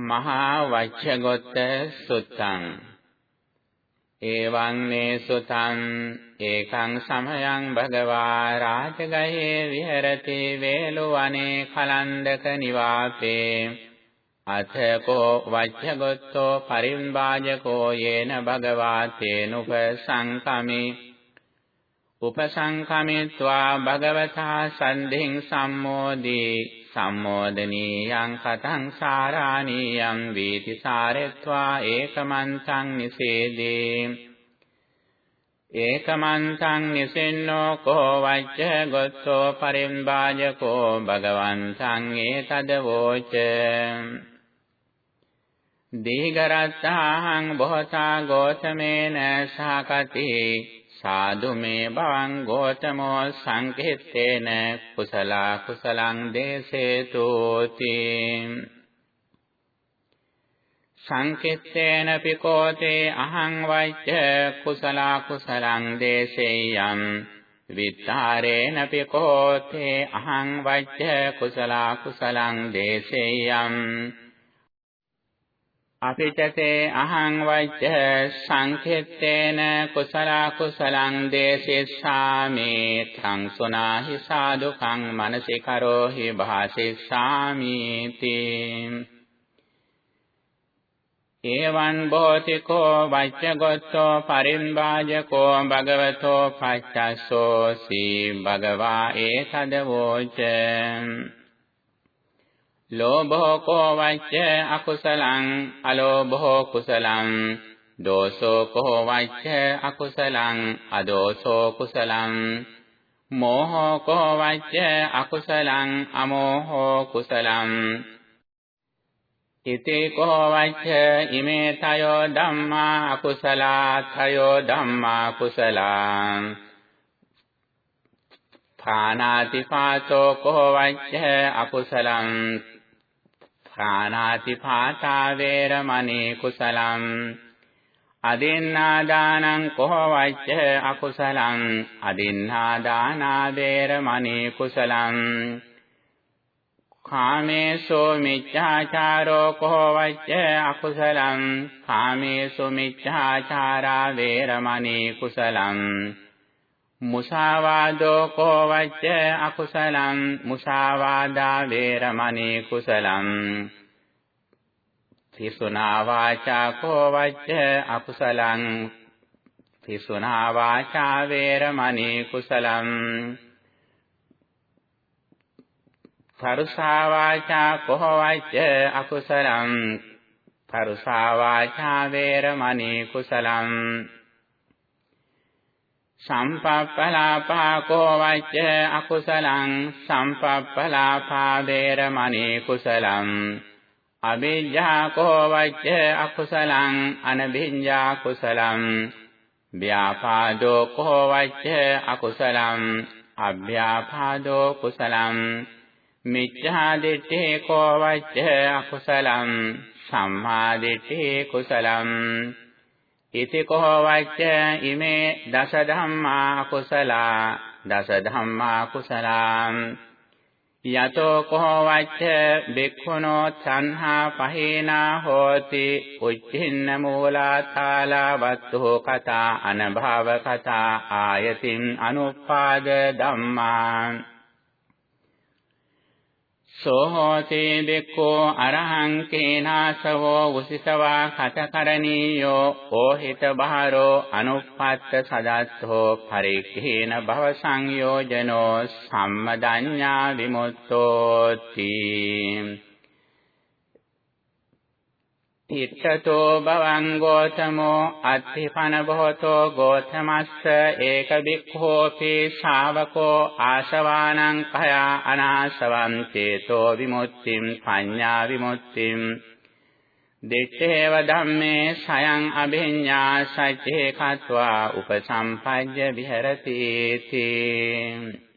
මහා වච්චගොත්ත සුත්තං. එවං මේ සුතං ඒකං සමයං භගවා රාජගහේ විහෙරති වේලුවනේ කලන්දක නිවාසේ. අථකෝ වච්චගොත්තෝ පරිම්බාජකෝ යේන භගවා තේනුප සංකමි උපසංකමිත්වා භගවතා සන්ධින් සම්මෝදී. සම්මෝදනීයං කතං සාරාණීයං වීති සාරෙත්වා ඒකමන්තං නිසේදී. ඒකමන්තං නිසින්නෝ කෝ වච්ච ගොත්තෝ පරිම්බාජකෝ භගවන්තං ඒතද වෝච. දීඝරත්තාහං බොහතා ගෝතමේන සහකති සාදු මේ භවං ගෝතමෝ සංකෙත්තේන කුසල කුසලං දේසේතෝති සංකෙත්තේන පිකෝතේ අහං වච්ච කුසල කුසලං දේසෙය්‍යම් විත්තාරේන පිකෝතේ අහං වච්ච කුසල කුසලං දේසෙය්‍යම් අපිටතේ අහං වච්ච සංඛෙත්තේන කුසල කුසලං දේසිස්සාමි තං සුනාහි සාදුකං මනසිකරෝහි භාසිස්සාමි තී එවං බෝතිකෝ වච්ච ගොත්තෝ පරිම්බාජකෝ භගවතෝ පච්චස්සෝ සී භගවා ඒතදවෝච ලෝභෝ කෝ වච්ච අකුසලං අලෝභෝ කුසලං දෝසෝ කෝ වච්ච අකුසලං අදෝසෝ කුසලං මෝහෝ කෝ වච්ච අකුසලං අමෝහෝ කුසලං ඉතේ කෝ වච්ච ඉමේ තයෝ ධම්මා අකුසලා තයෝ ධම්මා කුසලා පානාති පාතෝ කෝ වච්ච අකුසලං ප්‍රාණාති පාතා වේරමණී කුසලං. අදින්නා දානං කොහොවච්ච අකුසලං. අදින්නා දානා වේරමණී කුසලං. කාමේසෝ මිච්ඡාචාරෝ කොහොවච්ච අකුසලං. කාමේසෝ මිච්ඡාචාරා වේරමණී කුසලං. මුසාවාදෝ කෝ වච්ච අකුසලං මුසාවාදා වේරමණී කුසලං තිසුනා වාචා කෝ වච්ච අකුසලං තිසුනා වාචා වේරමණී කුසලං පරුසා වාචා කෝ වච්ච අකුසලං පරුසා වාචා වේරමණී කුසලං සම්පප්පලාපා කෝ වච්ච අකුසලං සම්පප්පලාපා වේරමණී කුසලං අවිජ්ජා කෝ වච්ච අකුසලං අනවිඤ්ඤා කුසලං ව්‍යාපාදෝ කෝ වච්ච අකුසලං අභ්‍යාපාදෝ කුසලං මිච්ඡා දිට්ඨේ කෝ වච්ච අකුසලං සම්මා දිට්ඨේ කුසලං ඉති කෝ වච්ච ඉමේ දස ධම්මා කුසලා දස ධම්මා කුසලා යතෝ කෝ වච්ච බික්ඛුනෝ සංහා පහේනා හෝති උච්චින්න මූලා තාලා වත්තු කතා අනභව කතා ආයතින් අනුපාද ධම්මා සෝහෝති බික්ඛෝ අරහං කේනාසවෝ උසිතවා කතකරණීයෝ ඕහිත බහරෝ අනුප්පත්ත සදත්තෝ පරික්ඛේන භව සංයෝජනෝ සම්මදඤ්ඤා විමුක්තෝති. ඉත්තතෝ භවං ගෝතමෝ අත්ථිපන බොහෝතෝ ගෝතමස්ස ඒක බික්ඛෝපි ශාවකෝ ආශවානං කය අනාශවං චේතෝ විමුක්තිම් පඤ්ඤා විමුක්තිම් දෙච්ඡේව ධම්මේ සයං අභිඤ්ඤා සච්චේ කତ୍වා උපසම්පජ්ජ විහෙරති තී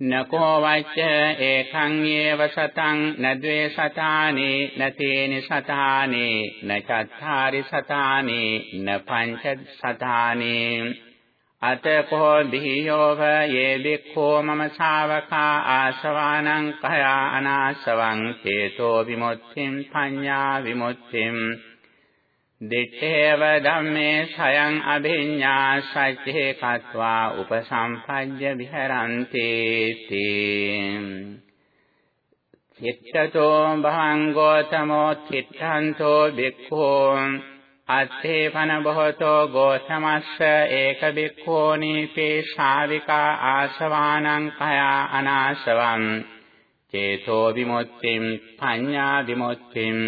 නකෝ වච්ච ඒකං යේව සතං නද්වේ සතානි නතේනි සතානි නචත්තාරි සතානි න පංච සතානි අතකෝ බිහියෝව යේ බික්ඛෝ මම ශාවකා ආශවානං කයා අනාශවං චේතෝ විමුක්තිම් පඤ්ඤා විමුක්තිම් දිත්තේව ධම්මේ සයං අභිඤ්ඤා සච්චේ කତ୍වා උපසම්පජ්ජ විහරන්ති තී. චිත්තතෝ භවං ගෝතමෝ චිත්තන්තෝ බික්ඛෝ අත්තේපන බොහෝතෝ ගෝතමස්ස ඒක බික්ඛෝනීපේ ශාවිකා ආශවානං කයා අනාශවං චේතෝ විමුක්තිම් පඤ්ඤා විමුක්තිම්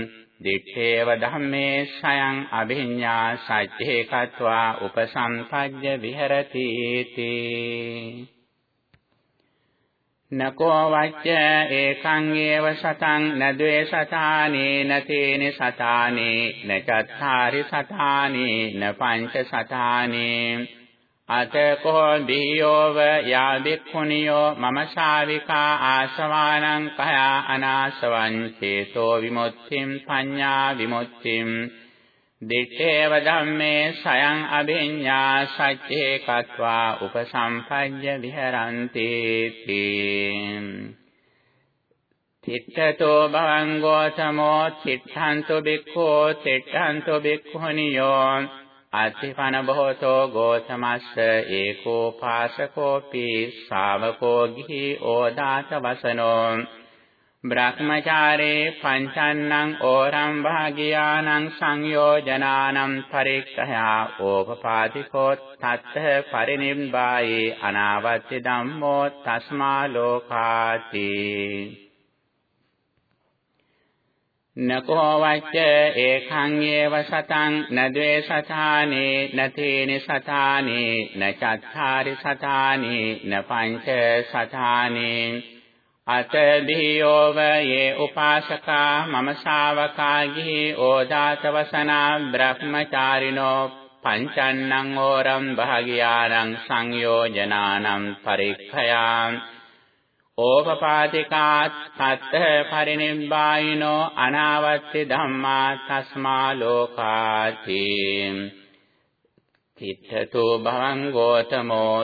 දිත්තේව ධම්මේ සයං අභිඤ්ඤා සච්චේ කତ୍වා උපසම්පජ්ජ විහෙරති තී නකෝ වච්ච ඒකං ඒව සතං නද්වේ සතානේ නතේන සතානේ නචත්තාරි සතානේ න පංච සතානේ අතකෝ දීයෝව යා වික්ඛුනියෝ මම ශාවිකා ආශවානං කයා අනාශවං චේතෝ විමුක්තිම් පඤ්ඤා විමුක්තිම් දිත්තේව ධම්මේ සයං අභිඤ්ඤා සච්චේ කତ୍වා උපසම්පජ්ජ විහරන්ති තිත්තතෝ භවං ගෝතමෝ තිත්තන්තෝ බික්ඛෝ තිත්තන්තෝ බික්ඛුනියෝ අත්තිපන බොහෝතෝ ගෝතමස්ස ඒකෝ පාසකෝපි ශාවකෝ ගිහි ඕදාත වසනෝ බ්‍රහ්මචාරේ පංචන්නං ඕරම් භාගියානං සංයෝජනානම් පරික්ඛයා ඕපපාතිකෝ තත්ත පරිනිම්බායේ අනාවත්‍ය ධම්මෝ තස්මා ලෝකාති. නකෝ වච්ච ඒකං ඒව සතං නද්වේ සතානේ නතේන සතානේ නචත්තාරි සතානේ නපංච සතානේ අතදීයෝව යේ උපාසකා මම ශාවකා ගිහි ඕදාතවසනා බ්‍රහ්මචාරිනෝ පංචන්නං ඕරම් භාගියානං සංයෝජනානම් පරික්ඛයා ඕපපාතිකා තත්ත පරිනිබ්බායිනෝ අනාවත්ති ධම්මා තස්මා ලෝකාති. තිත්තතෝ භවං ගෝතමෝ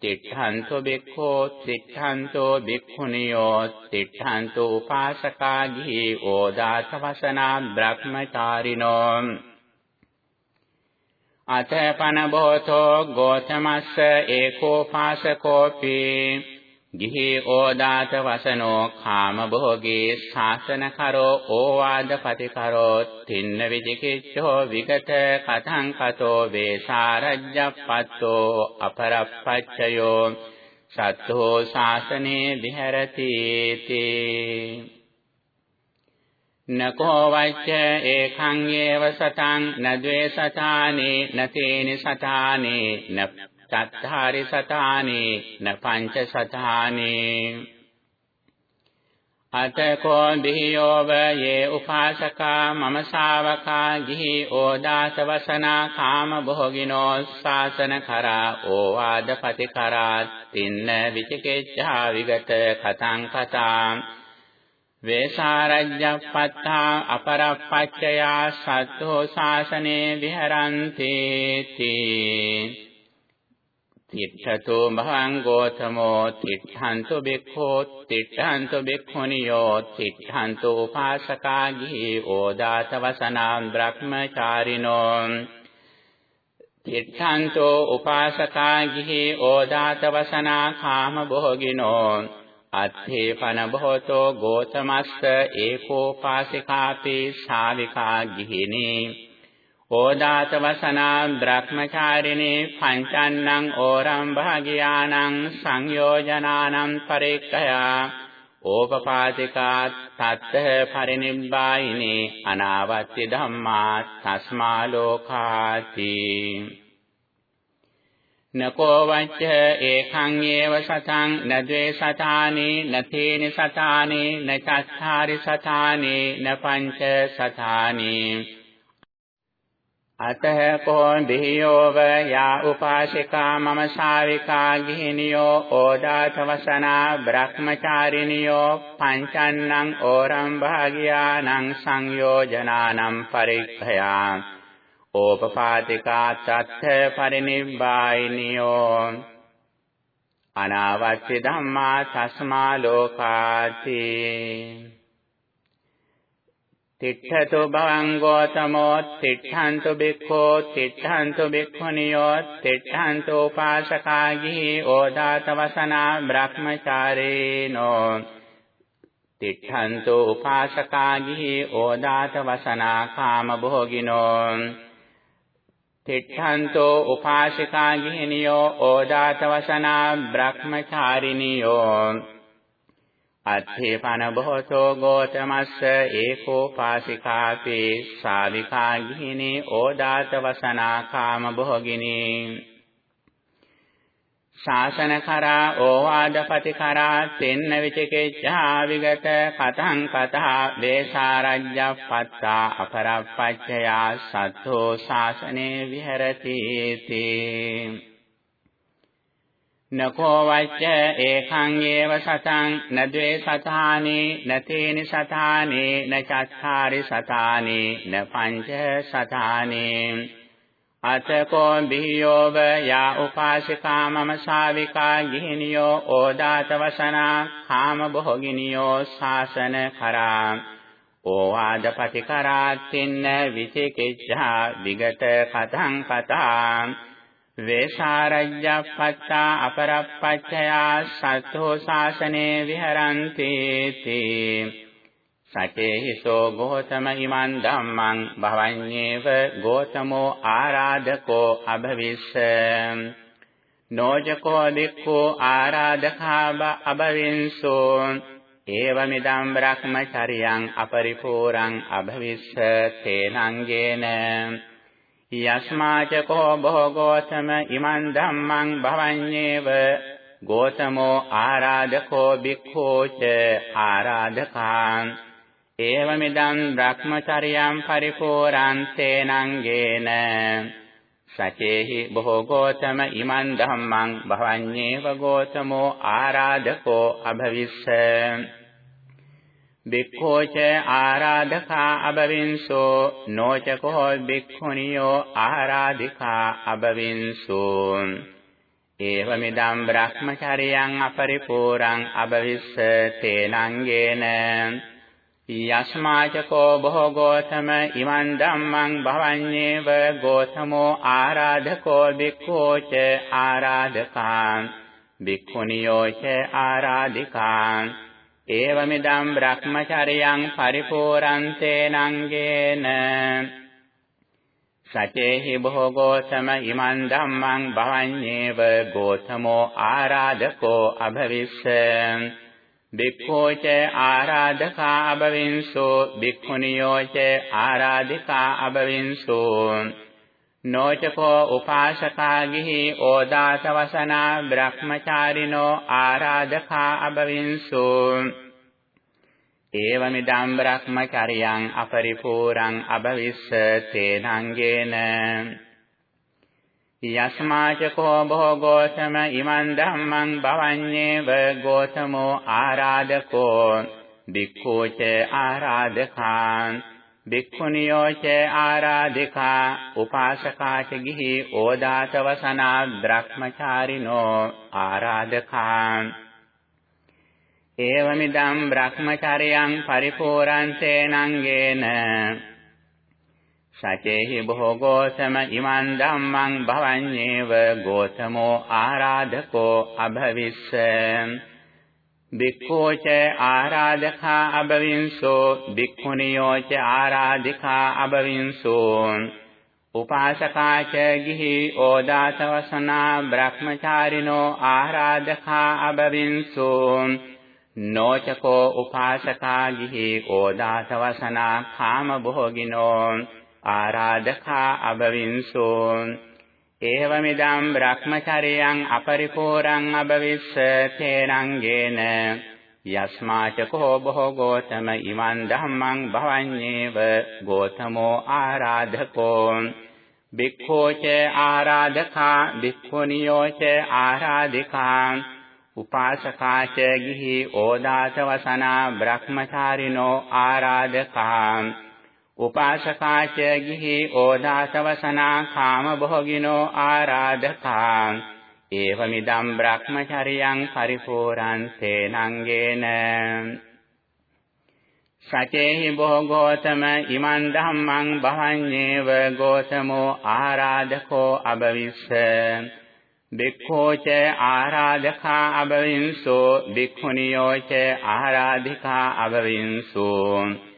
තිඨන්තෝ බික්ඛෝ තිඨන්තෝ බික්ඛුනියෝ තිඨන්තෝ උපාසකා ගිහි ඕදාත වසනා බ්‍රහ්මචාරිනෝ. අතපන බෝතෝ ගෝතමස්ස ඒකෝපාසකෝපි. ගිහි ඕදාත වසනෝ කාම භෝගේ ශාසන කරෝ ඕවාද පතිකරෝ තින්න විදිකිච්ඡෝ විගත කතං කතෝ වේසාරජ්ජප්පත්තෝ අපරප්පච්චයෝ සත්තෝ ශාසනේ විහෙරති තේ නකෝ වච්ච ඒකං ඒව සතං නද්වේ සතානේ නතේනි සතානේ න චත්තාරි සතානේ න පංච සතානේ. අතකෝ දිහියෝව යේ උපාසකා මම ශාවකා ගිහි ඕදාස වසනා කාම භෝගිනෝ ශාසන කරා ඕවාද පති කරා තින්න විචිකිච්ඡා විගත කතං කතා. වේසාරජ්ජප්පත්තා අපරප්පච්චයා සත්තෝ ශාසනේ විහරන්ති තී තිත්තතෝ භවං ගෝතමෝ තිත්තන්තු බික්ඛෝ තිත්තන්තු බික්ඛුනියෝ තිත්තන්තු උපාසකා ගිහි ඕදාත වසනාම් බ්‍රහ්මචාරිනෝ තිත්තන්තු උපාසකා ගිහි ඕදාත වසනා කාම භෝගිනෝ අත්ථේපන බොහෝතෝ ගෝතමස්ස ඒකෝපාසිකාපි ශාවිකා ගිහිනී ඕදාත වසනා බ්‍රහ්මචාරිනේ පංචන්නං ඕරම් භාගියානං සංයෝජනානම් පරික්ඛයා ඕපපාතිකා තත්ත පරිනිබ්බායිනේ අනාවත්‍ය ධම්මා තස්මා ලෝකාති. නකෝ වච්ච ඒකං ඒව සතං නද්වේ සතානේ නතේන සතානේ නචත්තාරි සතානේ නපංච සතානේ අතහ කෝ දියෝව යා උපාසිකා මම ශාවිකා ගිහිනියෝ ඕදාත වසනා බ්‍රහ්මචාරිනියෝ පංචන්නං ඕරම් භාගියානං සංයෝජනානම් පරික්ඛයා ඕපපාතිකා තත්ථ පරිනිබ්බායිනියෝ. අනාවත්‍ය ධම්මා තස්මා ලෝකාති. තිට්ඨතු භවං ගෝතමෝ තිට්ඨන්තු බික්ඛෝ තිට්ඨන්තු බික්ඛුනියෝ තිට්ඨන්තු උපාසකාගී ඕදාත වසනා බ්‍රහ්මචාරේනෝ. තිට්ඨන්තු උපාසකාගී ඕදාත වසනා කාම භෝගිනෝ. තිට්ඨන්තු උපාසිකාගී නියෝ ඕදාත වසනා බ්‍රහ්මචාරිනියෝ. අත්ථේපන බොහෝසෝ ගෝතමස්ස ඒකෝපාසිකාපි සාවිකා ගිහිනී ඕදාත වසනා කාම භෝගිනී ශාසන කරා ඕවාදපති කරා තෙන්න විචිකිච්ඡා විගත කතං කතා වේසාරජ්ජප්පත්තා අපරප්පච්චයා සත්තෝ ශාසනේ විහෙරති තී. නකෝ වච්ච ඒකං ඒව සතං නද්වේ සතානේ නතේනි සතානේ නචත්තාරි සතානේ න පංච සතානේ අතකෝ බිහියෝව යා උපාසිකා මම ශාවිකා ගිහිනියෝ ඕදාත වසනා කාම භෝගිනියෝ ශාසන කරා ඕවාදපති කරා තින්න විචිකිච්ඡා විගත කතං කතා වේසාරජ්ජප්පත්තා අපරප්පච්චයා සත්තෝ ශාසනේ විහරන්ති තී සචේහිසෝ ගෝතම ඉමන් ධම්මං භවඤ්ඤේව ගෝතමෝ ආරාධකෝ අභවිස්ස නෝජකෝ දික්ඛෝ ආරාධකාබ අභවින්සෝ ඒවමිදම් බ්‍රහ්මචරියං අපරිපූරං අභවිස්ස තේනංගේන යස්මාච කෝ භෝගෝතම ඉමන් ධම්මං භවඤ්ඤේව ගෝතමෝ ආරාධකෝ භික්ඛූච ආරාධකාන් ඒවමිදං බ්‍රහ්මචර්යං පරිපූර්ණන්තේනංගේන සචේහි භෝගෝතම ඉමන් ධම්මං භවඤ්ඤේව ගෝතමෝ ආරාධකෝ අභවිස්ස බික්ඛෝච ආරාධකා අබවින්සෝ නොචකෝ බික්ඛුනියෝ ආරාධිකා අබවින්සෝ ඒවමිදම් බ්‍රහ්මචරියං අපරිපූරං අබවිස්ස තේනංගේන යස්මාචකෝ භෝගෝතම ඉමන් ධම්මං භවඤ්ඤේව ගෝතමෝ ආරාධකෝ බික්ඛෝච ආරාධකා බික්ඛුනියෝච ආරාධිකා. ඒවමිදම් බ්‍රහ්මචරියං පරිපූර්ණන්තේනංගේන සචේහි භෝගෝතම ඉමන් ධම්මං භවඤ්ඤේව ගෝතමෝ ආරාධකෝ අභවිස්ස බික්ඛෝච ආරාධකා අභවින්සෝ බික්ඛුනියෝච ආරාධිකා අභවින්සෝ නෝචකෝ උපාසකා ගිහි ඕදාස වසනා බ්‍රහ්මචාරිනෝ ආරාධකා අබවින්සෝ ඒවමිදම් බ්‍රහ්මචරියං අපරිපූරං අබවිස්ස තේනංගේන යස්මාචකෝ භෝගෝතම ඉමන් ධම්මං භවඤ්ඤේව ගෝතමෝ ආරාධකෝ. භික්ඛූච ආරාධකාන් භික්ඛුනියෝච ආරාධිකා උපාසකාච ගිහි ඕදාතවසනා බ්‍රහ්මචාරිනෝ ආරාධකා. ඒවමිදම් බ්‍රහ්මචර්යං පරිපූර්ණසේනංගේන සචේහි භෝගෝසම ඉමන් ධම්මං භවඤ්ඤේව ගෝතමෝ ආරාධකෝ අභවිස්ස. භික්ඛෝච ආරාධකා අබවින්සෝ භික්ඛුනියෝච ආරාධිකා අබවින්සෝ උපාසකාච ගිහි ඕදාසවසනා බ්‍රහ්මචාරිනෝ ආරාධකා අබවින්සෝ නොචකෝ උපාසකා ගිහි ඕදාසවසනා කාම භෝගිනෝ ආරාධකා අබවින්සෝ ඒවමිදම් බ්‍රහ්මචරියං අපරිපූරං අබවිස්ස තේරංගේන යස්මාචකෝ බොහෝ ගෝතම ඉමන් ධම්මං භවඤ්ඤේව ගෝතමෝ ආරාධකෝ භික්ඛෝච ආරාධකා භික්ඛුනියෝච ආරාධිකා උපාසකාච ගිහි ඕදාස වසනා බ්‍රහ්මචාරිනෝ ආරාධකා උපාසකාච ගිහි ඕදාසවසනා කාම භෝගිනෝ ආරාධකා ඒවමිදම් බ්‍රහ්මචරියං පරිපූර්ණං තේනංගේන සචේහි භෝගෝතම ඉමන් ධම්මං භවඤ්ඤේව ගෝතමෝ ආරාධකෝ අබවිස්ස බික්ඛෝච ආරාධකා අබවින්සෝ බික්ඛුනියෝච ආරාධිකා අබවින්සෝ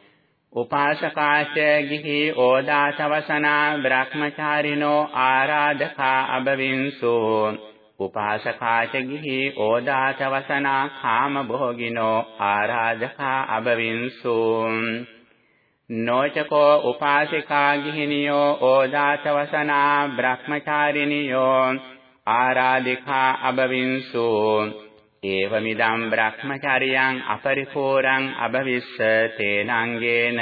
උපාසකාච ගිහි ඕදාසවසනා බ්‍රහ්මචාරිනෝ ආරාධකා අබවින්සෝ උපාසකාච ගිහි ඕදාස වසනා කාම භෝගිනෝ ආරාධකා අබවින්සූ නොචකෝ උපාසිකා ගිහිනියෝ ඕදාස වසනා බ්‍රහ්මචාරිනියෝ ආරාධිකා අබවින්සූ ඒවමිදම් බ්‍රහ්මචාරියං අපරිපූර්ණං අබවිස්ස තේනංගේන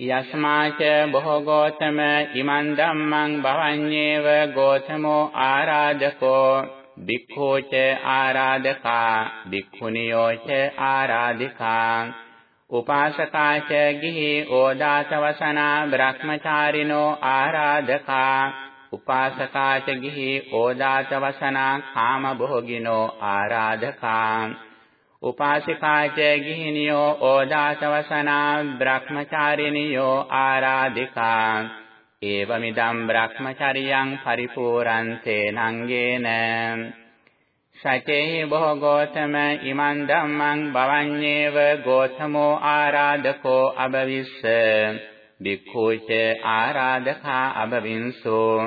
යස්මාච බොහෝ ගෝතම ඉමන් ධම්මං භවඤ්ඤේව ගෝතමෝ ආරාධකෝ. භික්ඛෝච ආරාධකා භික්ඛුනියෝච ආරාධිකා. උපාසකාච ගිහි ඕදාසවසනා බ්‍රහ්මචාරිනෝ ආරාධකා. උපාසකාච ගිහි ඕදාසවසනා කාම භෝගිනෝ ආරාධකා. උපාසිකාච ගිහිනියෝ ඕදාසවසනා බ්‍රහ්මචාරිනියෝ ආරාධිකා. ඒවමිදම් බ්‍රහ්මචරියං පරිපූර්ණන්තේ නංගේන. සචේහි බොහෝ ගෝතම ඉමන් ධම්මං භවඤ්ඤේව ගෝතමෝ ආරාධකෝ අබවිස්ස බික්ඛූච ආරාධකා අබවින්සෝ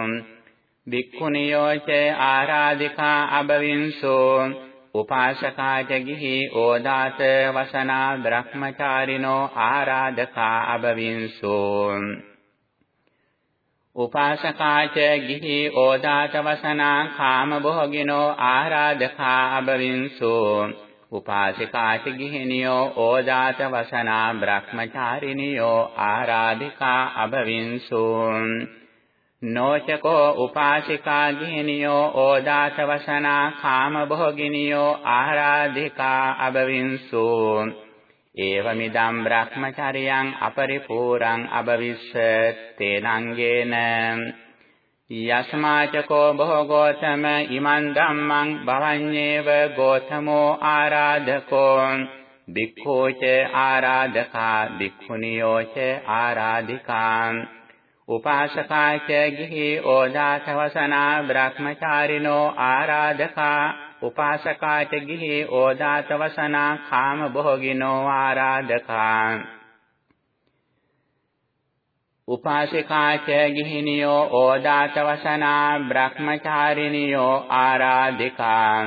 බික්ඛුනියෝච ආරාධිකා අබවින්සෝ උපාසකාච ගිහි ඕදාත වසනා බ්‍රහ්මචාරිනෝ ආරාධකා අබවින්සෝ උපාසකාච ගිහි ඕදාත වසනා කාම භෝගිනෝ ආරාධකා අබවින්සෝ උපාසිකාච ගිහිනියෝ ඕදාත වසනා බ්‍රහ්මචාරිනියෝ ආරාධිකා අබවින්සෝ නෝචකෝ උපාසිකා ගිහිනියෝ ඕදාස වසනා කාම භෝගිනියෝ ආරාධිකා අබවින්සු ඒවමිදම් බ්‍රහ්මචරියං අපරිපූර්ණං අබවිස්ස තේනංගේන යස්මාචකෝ භෝගෝතම ඉමන් ධම්මං භවඤ්ඤේව ගෝතමෝ ආරාධකෝ භික්ඛෝච ආරාධකා භික්ඛුනියෝච ආරාධිකා උපාසකාච ගිහි ඕදාසවසනා බ්‍රහ්මචාරිනෝ ආරාධකා උපාසකාච ගිහි ඕදාසවසනා කාම භෝගිනෝ ආරාධකා උපාසිකාච ගිහිනියෝ ඕදාසවසනා බ්‍රහ්මචාරිනියෝ ආරාධිකා.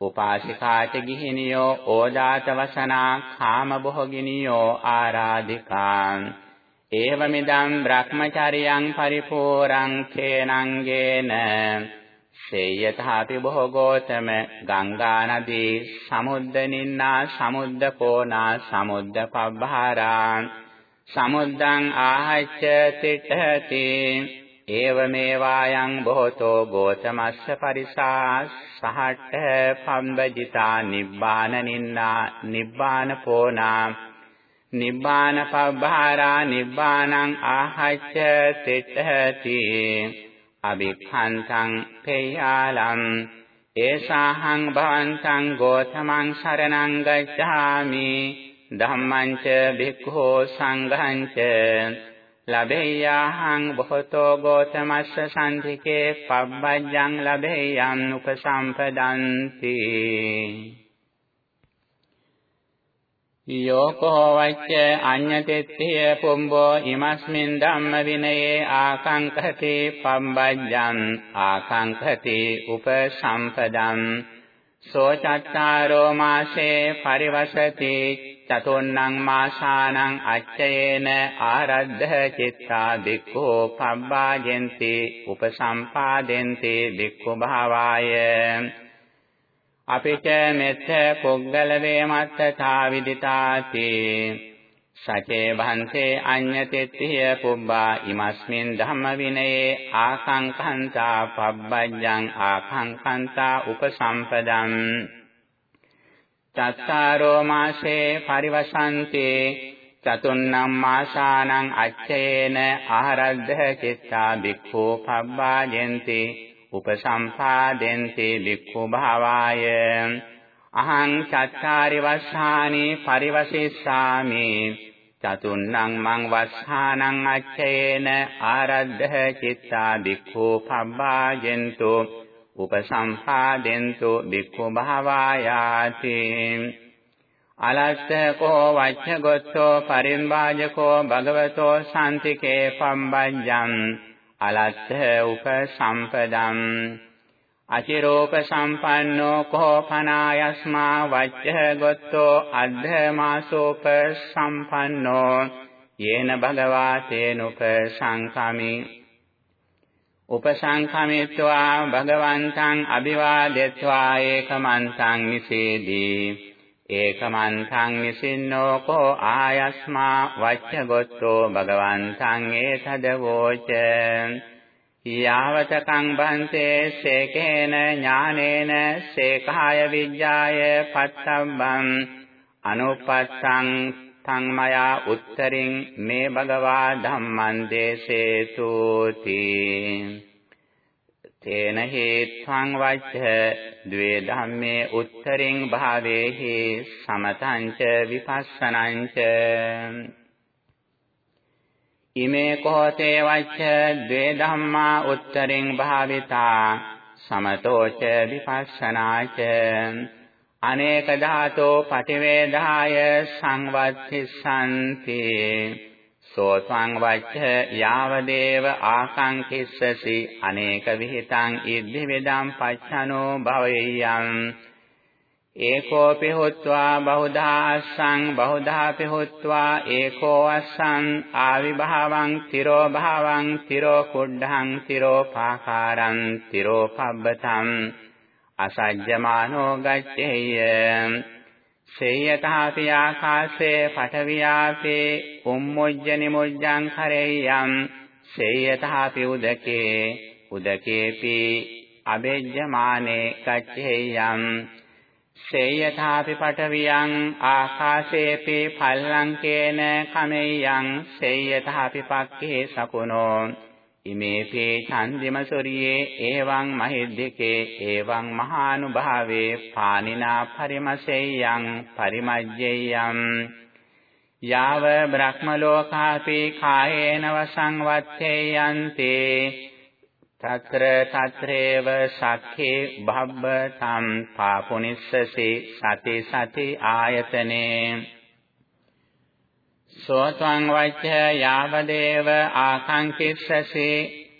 උපාසිකාච ගිහිනියෝ ඕදාසවසනා කාම භෝගිනියෝ ආරාධිකා. ඒවමිදම් බ්‍රහ්මචරියං පරිපූර්ණං තේනංගේන. සේයථාපි බොහෝගෝතම ගංගා නදී සමුද්දනින්නා සමුද්දකෝනා සමුද්දපබ්බහාරා සමුද්දං ආහච්ච තිට්ඨති ඒවමේවායන් බොහෝතෝ ගෝතමස්ස පරිසා සහට්ඨ පම්බජිතා නිබ්බාන නින්නා නිබ්බාන පෝනා නිබ්බාන පබ්බාරා නිබ්බානං ආහච්ච තිට්ඨති අභික්ඛන්තං පේයාලම් ඒසාහං භවන්තං ගෝතමං සරණං ගච්ඡාමි ධම්මං ච භික්ඛෝ සංඝං ච ලබෙය්‍යාහං බොහෝතෝ ගෝතමස්ස සම්ධිකේ පබ්බජ්ජං ලබෙය්‍යං උපසම්පදන්ති. යෝකෝ වච්ච අඤ්ඤතෙත්තිය පුම්බෝ ඉමස්මින් ධම්ම විනයේ ආකංකති පම්බජ්ජං ආකංකති උපසම්පදං. සෝ චත්තාරෝ මාසේ පරිවසති චතුන්නං මාසානං අච්චයේන ආරද්ධ චිත්තා දික්ඛෝ පබ්බාජෙන්ති උපසම්පාදෙන්ති දික්ඛු භාවාය। අපිට මෙත්ත පුග්ගල වේමත්තතා විදිතාති සචේ භන්සේ අඤ්ඤතෙත්තිය පුබ්බා ඉමස්මින් ධම්ම විනයේ ආකංකන්තා පබ්බජ්ජං ආකංකන්තා උපසම්පදං। චත්තාරෝ මාසේ පරිවසන්තේ චතුන්නම් මාසානං අච්චේන ආරද්ධ චිත්තා බික්ඛු පබ්බාජෙන්ති උපසම්පාදෙන්ති බික්ඛු භාවාය අහං චත්තාරි වස්සානි පරිවසිස්සාමි චතුන්නම් මං වස්සානං අච්චේන ආරද්ධ චිත්තා බික්ඛු පබ්බාජෙන්තු උපසම්පාදෙන්තු බික්ඛු භාවායාති। අලස්ස කෝ වච්ච ගොත්තෝ පරිම්බාජකෝ භගවතෝ සම්තිකේ පම්බඤ්ඤං අලස්ස උපසම්පදම් අචිරෝප සම්පන්නෝ කෝ පනායස්මා වච්ච ගොත්තෝ අද්ධමාසෝප සම්පන්නෝ යේන භගවා තේනුප සංකමි උපසංඛමිත්වා භගවන්තං අභිවාදෙත්වා ඒකමන්තං නිසේදී. ඒකමන්තං නිසින්නෝ කෝ ආයස්මා වච්ච ගොත්තෝ භගවන්තං ඒතදවෝච. යාවතකං බන්තේ සේකේන ඥානේන සේකාය විජ්ජාය පත්තම්බං. අනුපත්තං තං මයා උත්තරින් මේ භගවා ධම්මං දේශේතුති තේන හේත්වං වච්ච ද්වේ ධම්මේ උත්තරින් භාවේහි සමතං ච විපස්සනං ච. ඉමේ කෝතේ වච්ච ද්වේ ධම්මා උත්තරින් භාවිතා සමතෝ ච විපස්සනා ච. අනේක ධාතෝ පටිවේදාය සංවත්තිසanti සෝත්වං වච්ච යාවදේව ආකංකිස්සසි අනේක විಹಿತං ඉද්ධි වේදම් පච්ඡනෝ භවෙය්‍යං ඒකෝපි හොත්වා බහුධා අස්සං බහුධාපි හොත්වා ඒකෝ අස්සං ආවිභාවං තිරෝ භාවං තිරෝ කුඩ්ඩං තිරෝ පාකාරං තිරෝ පබ්බතං අසජ්ජමානෝ ගච්ඡේය. සේයතාපි ආකාශේ පඨවියාපේ උම්මුජ්ජ නිමුජ්ජං කරෙය්‍යං සේයතාපි උදකේ උදකේපි අබෙජ්ජමානේ ගච්ඡේයං සේයතාපි පඨවියං ආකාශේපි පල්ලංකේන කමෙය්‍යං සේයතාපි පක්ඛේ සකුණෝ ඉමේසේ චන්දිම සොරියේ එවං මහිද්దికේ එවං මහානුභාවේ පානිනා පරිමසෙයං පරිමජ්ජේයං යාව බ්‍රහ්මලෝකාපි කායේන වසං වත්තේයන්තේ తత్ర తత్రేవ సఖే భబ్బ తం పాపునిస్ససి సతి సతి ఆయతనే සෝත්වං වච්ඡ යාවදේව ආඛංකිස්සසි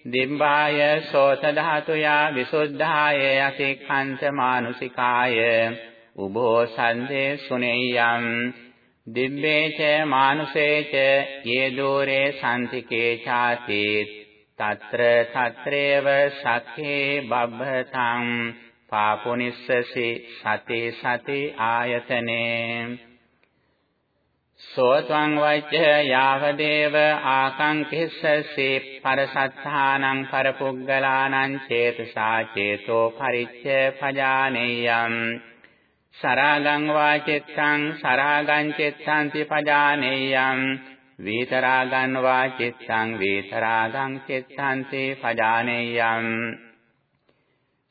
දිම්බාය සෝත ධාතුයා විසුද්ධාය අතික්ඛන්ත මානුසිකාය උභෝ සන්දේ සුනේයම් දිම්බේච මානුසේච යේ දෝරේ සම්තිකේ ചാති తත්‍ර తත්‍රේව සක්ඛේ බබ්බතං පාපුනිස්සසි සති සති ආයතනේ සෝත්වං වච්ච යාවදේව ආකංකිස්සසි පරසත්තානං පරපුග්ගලානං චේතසා චේතෝ පරිච්ඡ පජානේයම් සරාගං වාචිත්තං සරාගං චිත්තංති පජානේයම් වීතරාගං වාචිත්තං වීතරාගං චිත්තංති පජානේයම්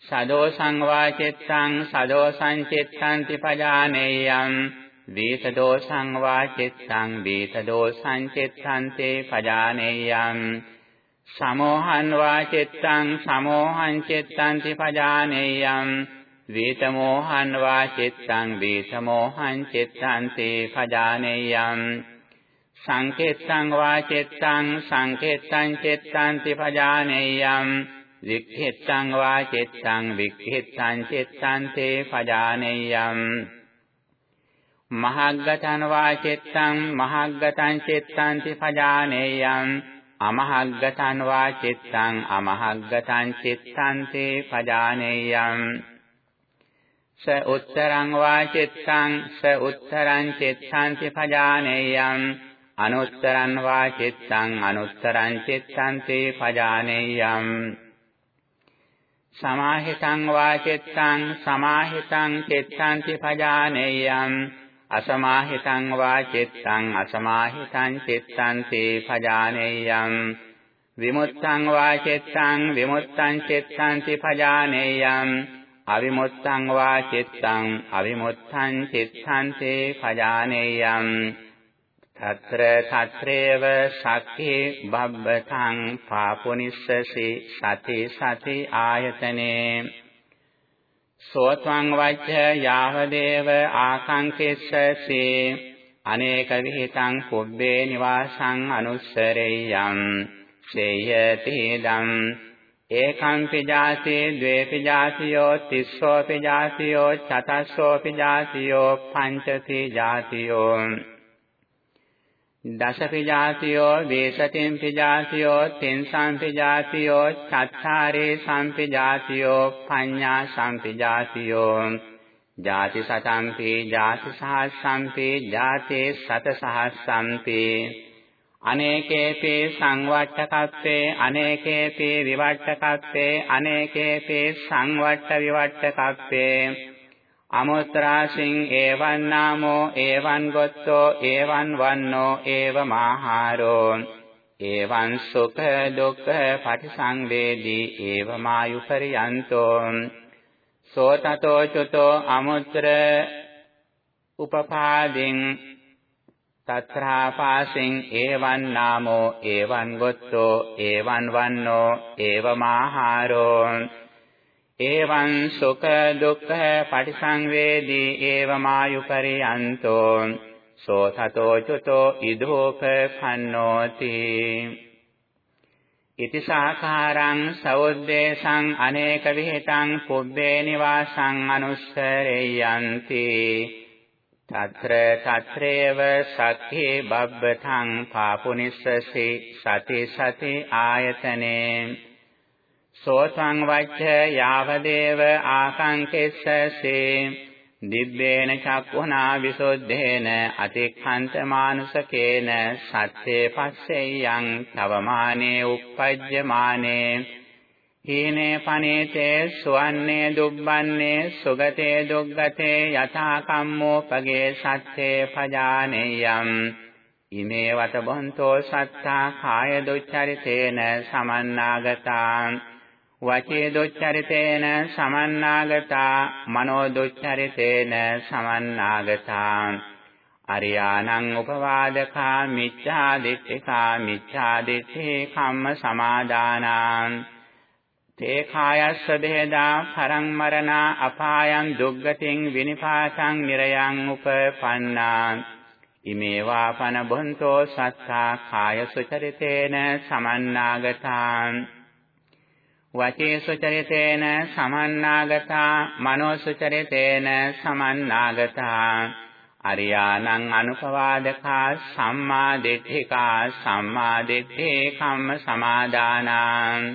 සදෝසං වාචිත්තං සදෝසං චිත්තංති පජානේයම් වේත දෝසං වා චිත්තං වේත දෝසං චිත්තන්තේ පජානේයං සමෝහං වා චිත්තං සමෝහං චිත්තන්ති පජානේයං වේත මෝහං වා චිත්තං වේත මෝහං චිත්තන්තේ පජානේයං සංකේත්තං වා චිත්තං සංකේත්තං චිත්තන්ති පජානේයං වික්ඛිත්තං වා චිත්තං වික්ඛිත්තං චිත්තන්තේ පජානේයං මහග්ගතන වාචෙත්තං මහග්ගතං චිත්තං පජානේයං අමහග්ගතං වාචෙත්තං අමහග්ගතං චිත්තං පජානේයං ස උත්තරං වාචෙත්තං ස උත්තරං චිත්තං පජානේයං අනුත්තරං වාචෙත්තං අනුත්තරං චිත්තං පජානේයං සමාහිතං වාචෙත්තං සමාහිතං චිත්තං පජානේයං අසමාහිතං වා චිත්තං අසමාහිතං චිත්තං තේ පජානේයම් විමුත්තං වා චිත්තං විමුත්තං චිත්තං තේ පජානේයම් අවිමුත්තං වා චිත්තං අවිමුත්තං චිත්තං තේ පජානේයම් తත්‍ර తත්‍රේව සක්ඛේ බබ්බතං පාපුනිස්සසි සති සති ආයතනේ සෝත්වං වච්ච යාවදේව ආකංකෙස්සසි අනේක විහිතං පුබ්බේ නිවාසං අනුස්සරෙය්‍යං। සේයති දම්। ඒකම්පි ජාතේ ද්වේපි ජාතියෝ තිස්සෝපි ජාතියෝ චතස්සෝපි ජාතියෝ පංචති ජාතියෝ। දසපි ජාතියෝ වේසතිම්පි ජාතියෝ තෙන්සම්පි ජාතියෝ චත්තාරේ සම්පි ජාතියෝ පඤ්ඤා සම්පි ජාතියෝ ජාති සතම්පි ජාති සහස්සම්පි ජාතේ සත සහස්සම්පි අනේකේපි සංවට්ඨකප්පේ අනේකේපි විවට්ඨකප්පේ අනේකේපි සංවට්ඨ විවට්ඨකප්පේ අමුත්‍රාසින් ඒවන් නාමෝ ඒවන් ගොත්තෝ ඒවන් වන්නෝ ඒවමාහාරෝ ඒවන් සුඛ දුක්ඛ පටිසංවේදී ඒවමායුපරියන්තෝ සෝතතෝ චුතෝ අමුත්‍ර උපපාදින් තත්‍රාපාසින් ඒවන් නාමෝ ඒවන් ගොත්තෝ ඒවන් වන්නෝ ඒවමාහාරෝ එවං සුඛ දුක්ඛ පටිසංවේදී ඒවමායුපරියන්තෝ සෝ තතෝ චුතෝ ඉදෝප පන්නෝති ඉති සාකාරං සෞද්දේශං අනේක විහෙතං පුබ්බේ නිවාසං අනුස්සරේයන්ති తත්‍ර తත්‍රේව සක්ඛේ බබ්බතං පාපුනිස්සසි සති සති ආයතනේ සෝසං වච්ච යාවදේව ආකංකෙස්සසේ දිබ්බේන චක්ඛුනා විසුද්ධේන අතික්ඛන්ත මානුසකේන සත්‍යේ පස්සෙයං තවමානේ uppajjamaane හීනේ පනේතේ සුවන්නේ දුබ්බන්නේ සුගතේ දුග්ගතේ යථා කම්මෝපගේ සත්‍යේ පජානේයම් ඉමේ වත බොන්තෝ සත්තා කාය දුච්චරිතේන සමන්නාගතා। වචේ දුච්චරිතේන සමන්නාගතා මනෝ දුච්චරිතේන සමන්නාගතා. අරියානං උපවාදකා මිච්ඡා දිට්ඨිකා මිච්ඡා දිට්ඨේ කම්ම සමාදානාං. තේ කායස්ස බෙහෙදා පරං මරණා අපායං දුග්ගතින් විනිපාතං නිරයං උපපන්නා. ඉමේ වාපන බොන්තෝ සත්තා කාය සුචරිතේන සමන්නාගතාං. වචේසු චරිතේන සමන්නාගතා මනෝසු චරිතේන සමන්නාගතා. අරියානං අනුපවාදකා සම්මා දිට්ඨිකා සම්මා දිට්ඨේ කම්ම සමාදානාං.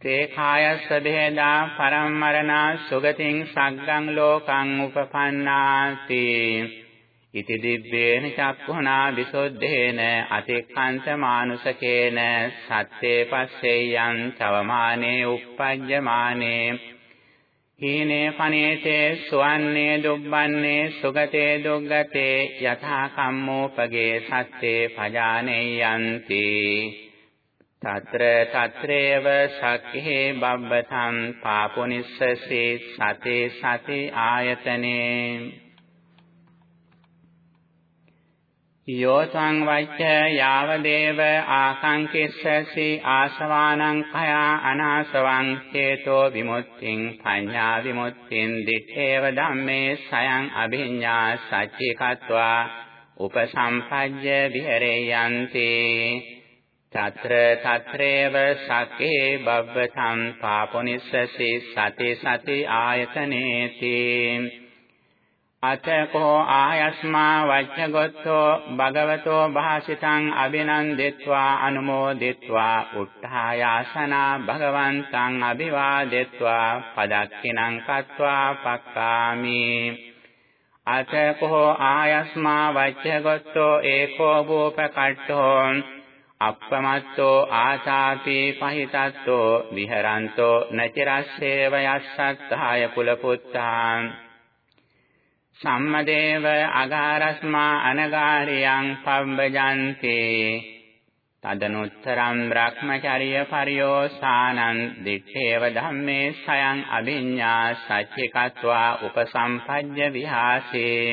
තේ කායස්ස බෙහෙදා පරම්මරණා සුගතින් සග්ගං ලෝකං උපපන්නාති. ඉති දිබ්බේන චක්ඛුනා විසුද්ධේන අතික්ඛන්ත මානුසකේන සත්‍යේ පස්සෙයං තවමානේ uppajjamaane හීනේ පනේතේ සුවන්නේ දුබ්බන්නේ සුගතේ දුග්ගතේ යථා කම්මෝපගේ සත්‍යේ පජානේයන්ති తත්‍ර తත්‍රේව සක්ඛේ බබ්බතං පාපුනිස්සසේ සතේ සති ආයතනේ යෝ සංවච්ඡ යාවදේව ආසංකිස්සසි ආසවානං කයා අනාසවං චේතෝ විමුක්තිං පඤ්ඤා විමුක්තිං දිත්තේව ධම්මේ සයං අභිඤ්ඤා සච්චිකत्वा උපසම්පජ්ජ විහෙරේයන්ති తత్ర తత్రేవ సకే బవ్వ සංපාපොනිස්සසි සති සති ආයතනේති අතකෝ ආයස්මා වච්චගොත්තෝ භගවතෝ භාසිතං අභිනන්දිත්වා අනුමෝදිත්වා උත්ථායාසනා භගවන්තං අභිවාදෙත්වා පදක්ඛිනං කତ୍වා පක්කාමි අතකෝ ආයස්මා වච්චගොත්තෝ ඒකෝ භූපකට්ඨෝ අප්පමත්තෝ ආසාපි පහිතත්තෝ විහරන්තෝ නචරස්සේව යස්සත්තාය කුලපුත්තාං සම්මදේව අගාරස්මා අනගාරියං පබ්බජන්තේ තදනුත්තරම් බ්‍රහ්මචර්ය පරියෝසානං දිත්තේව ධම්මේ සයං අභිඤ්ඤා සච්චිකत्वा උපසම්පජ්ජ විහාසේ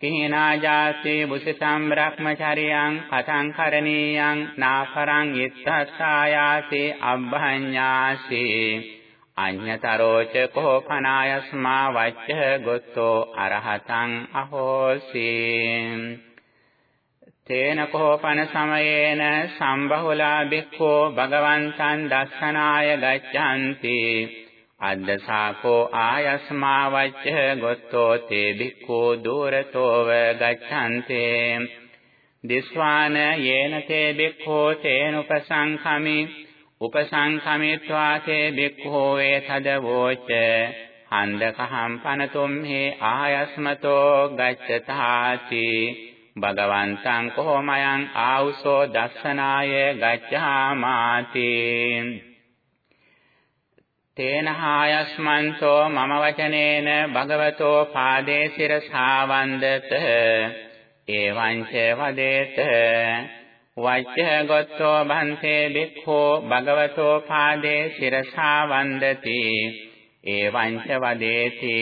කිහිනාජාසේ බුසිතම් බ්‍රහ්මචර්යං කතං කරණීයං නාපරං ඉත්තස්සායාසේ අබ්බඤ්ඤාසේ අඤ්ඤතරෝච කෝපනායස්මා වච්ච ගොත්තෝ අරහතං අහෝසි. තේන කෝපන සමයේන සම්බහුලා බික්ඛෝ භගවන්තං දස්සනාය ගච්ඡanti. අද්දසාකෝ ආයස්මා වච්ච ගොත්තෝ තේ බික්ඛෝ දූරතෝව ගච්ඡanti. දිස්වාන යේන තේ බික්ඛෝ තේනුපසංඛමි. උපසංඛමිත්වා තේ බික්ඛෝ වේ තදවෝච හන්දකහම් පනතුම් හේ ආයස්මතෝ ගච්ඡතාති භගවන්තං කොහොමයන් ආවුසෝ දස්සනාය ගච්ඡාමාති තේන හායස්මන්තෝ මම වචනේන භගවතෝ පාදේ සිරසා වන්දත එවං ච වදේත වච්ච ගොත්තෝ භන්තේ බික්ඛෝ භගවතෝ පාදේ සිරසා වන්දති. එවං ච වදේති.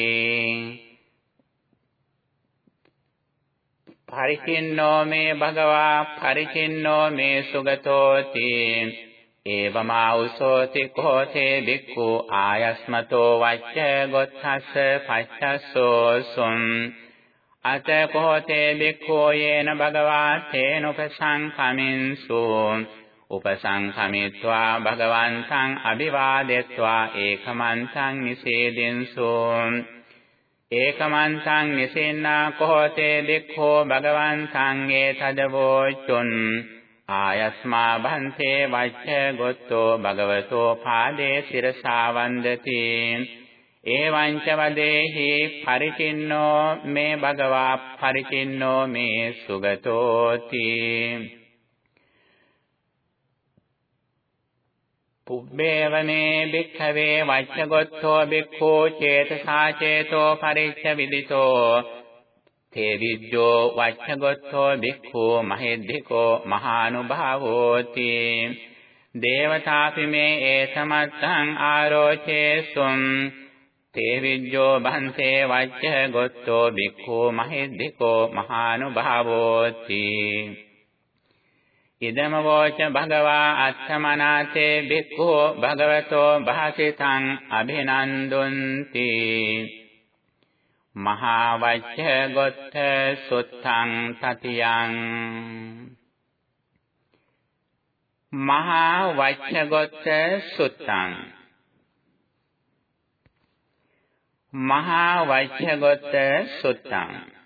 පරිචින්නෝ මේ භගවා පරිචින්නෝ මේ සුගතෝති. ඒවමාඋසෝති කෝතේ බික්ඛු ආයස්මතෝ වච්ච ගොත්තස්ස පච්චස්සෝ සුම් අත කෝතේ බික්ඛෝ යේන භගවා තේන උපසංඛමින්සු උපසංඛමිත්වා භගවන්තං අභිවාදෙත්වා ඒකමන්තං නිසේදෙන්සු। ඒකමන්තං නිසෙන්නා කෝතේ බික්ඛෝ භගවන්තං ඒ තදවෝචුන් ආයස්මා භන්තේ වච්ච ගොත්තෝ භගවතෝ පාදේ සිරසා වන්දති। එවං ච වදේහි පරිචින්නෝ මේ භගවා පරිචින්නෝ මේ සුගතෝති. පුබ්බේවනේ භික්ඛවේ වච්චගොත්තෝ භික්ඛෝ චේතසා චේතෝ පරිච්ඡ විදිතෝ. තේ විද්‍යෝ වච්චගොත්තෝ භික්ඛෝ මහෙද්දිකෝ මහානුභාවෝති. දේවතාපි මේ ඒසමත්තං ආරෝචේසුම් තේ විජ්ජෝ බන්තේ වච්ච ගොත්තෝ බික්ඛෝ මහෙද්දිකෝ මහානුභාවෝති. ඉදම වෝච භගවා අත්තමනාතේ බික්ඛෝ භගවතෝ භාසිතං අභිනන්දුන්ති. මහා වච්ච ගොත්ත සුත්තං තතියං. මහා වච්ච ගොත්ත සුත්තං මහා වෛද්‍යගත සුත්තං.